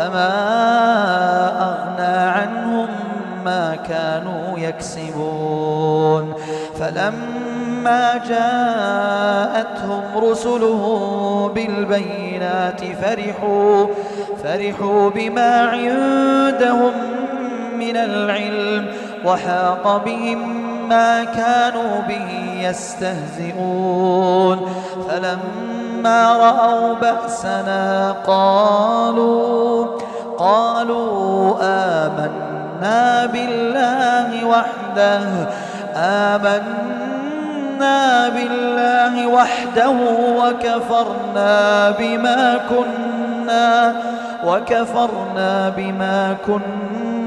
فما أغنى عنهم ما كانوا يكسبون فلما جاءتهم رسلهم بالبينات فرحوا فرحوا بما عندهم من العلم وحاق بهم ما كانوا به يستهزئون. فلما رأوا بأسنا قالوا قالوا آمنا بالله وحده آمنا بالله وحده وكفرنا بما كنا وكفرنا بما